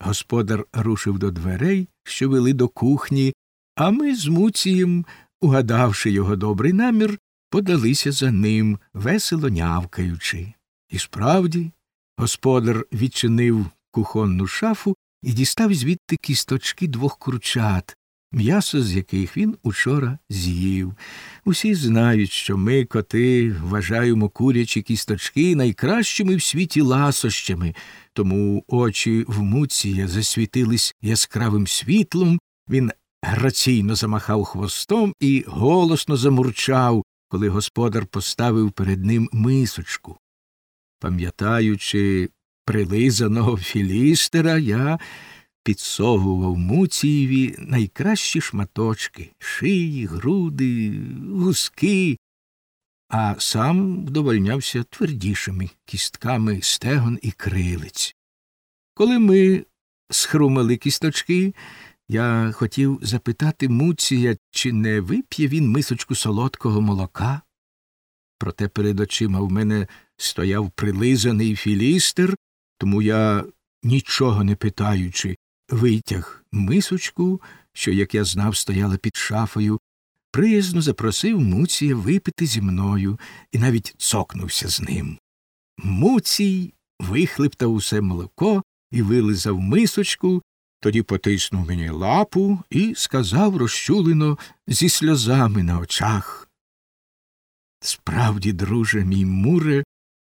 Господар рушив до дверей, що вели до кухні, а ми з Муцієм, угадавши його добрий намір, подалися за ним, весело нявкаючи. І справді, господар відчинив кухонну шафу і дістав звідти кісточки двох курчат, м'ясо з яких він учора з'їв. Усі знають, що ми, коти, вважаємо курячі кісточки найкращими в світі ласощами, тому очі в Муція засвітились яскравим світлом, він граційно замахав хвостом і голосно замурчав, коли господар поставив перед ним мисочку. Пам'ятаючи прилизаного філістера, я підсовував Муцієві найкращі шматочки шиї, груди, гуски, а сам вдовольнявся твердішими кістками стегон і крилиць. Коли ми схрумали кісточки, я хотів запитати Муція, чи не вип'є він мисочку солодкого молока. Проте перед очима в мене стояв прилизаний філістер, тому я, нічого не питаючи, витяг мисочку, що, як я знав, стояла під шафою, приязно запросив Муція випити зі мною і навіть цокнувся з ним. Муцій вихлептав усе молоко і вилизав мисочку, тоді потиснув мені лапу і сказав розчулено зі сльозами на очах. Справді, друже мій муре,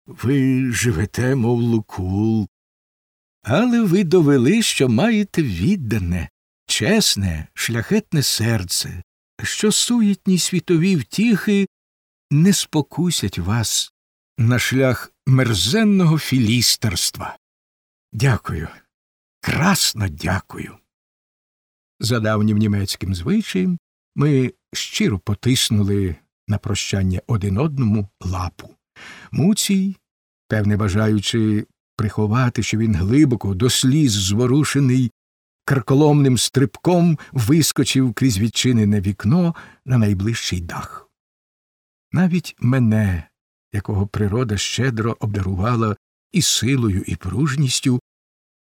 ви живете, мов лукул, але ви довели, що маєте віддане, чесне, шляхетне серце, що суєтні світові втіхи не спокусять вас на шлях мерзенного філістерства. Дякую, красно дякую. За давнім німецьким звичаєм ми щиро потиснули на прощання один одному лапу. Муцій, певне бажаючи приховати, що він глибоко до сліз зворушений, карколомним стрибком вискочив крізь відчинене вікно на найближчий дах. Навіть мене, якого природа щедро обдарувала і силою, і пружністю,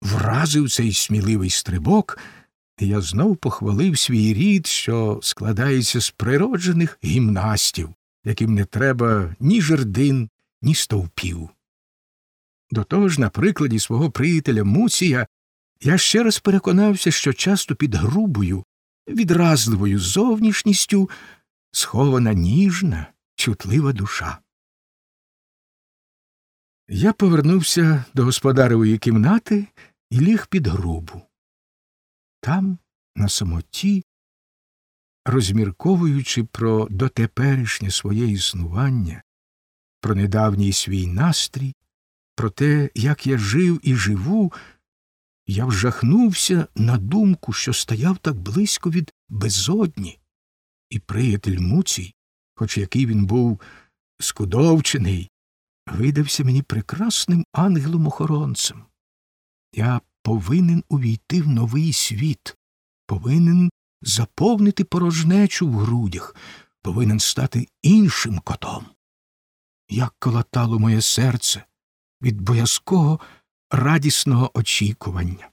вразив цей сміливий стрибок, і я знов похвалив свій рід, що складається з природжених гімнастів, яким не треба ні жердин, ні стовпів. До того ж, на прикладі свого приятеля Муція я ще раз переконався, що часто під грубою, відразливою зовнішністю схована ніжна, чутлива душа. Я повернувся до господаревої кімнати і ліг під грубу. Там, на самоті, розмірковуючи про дотеперішнє своє існування, про недавній свій настрій, про те, як я жив і живу, я вжахнувся на думку, що стояв так близько від безодні, і приятель Муцій, хоч який він був скудовчений, видався мені прекрасним ангелом-охоронцем. Я повинен увійти в новий світ, повинен заповнити порожнечу в грудях, повинен стати іншим котом. Як колотало моє серце від боязкого радісного очікування.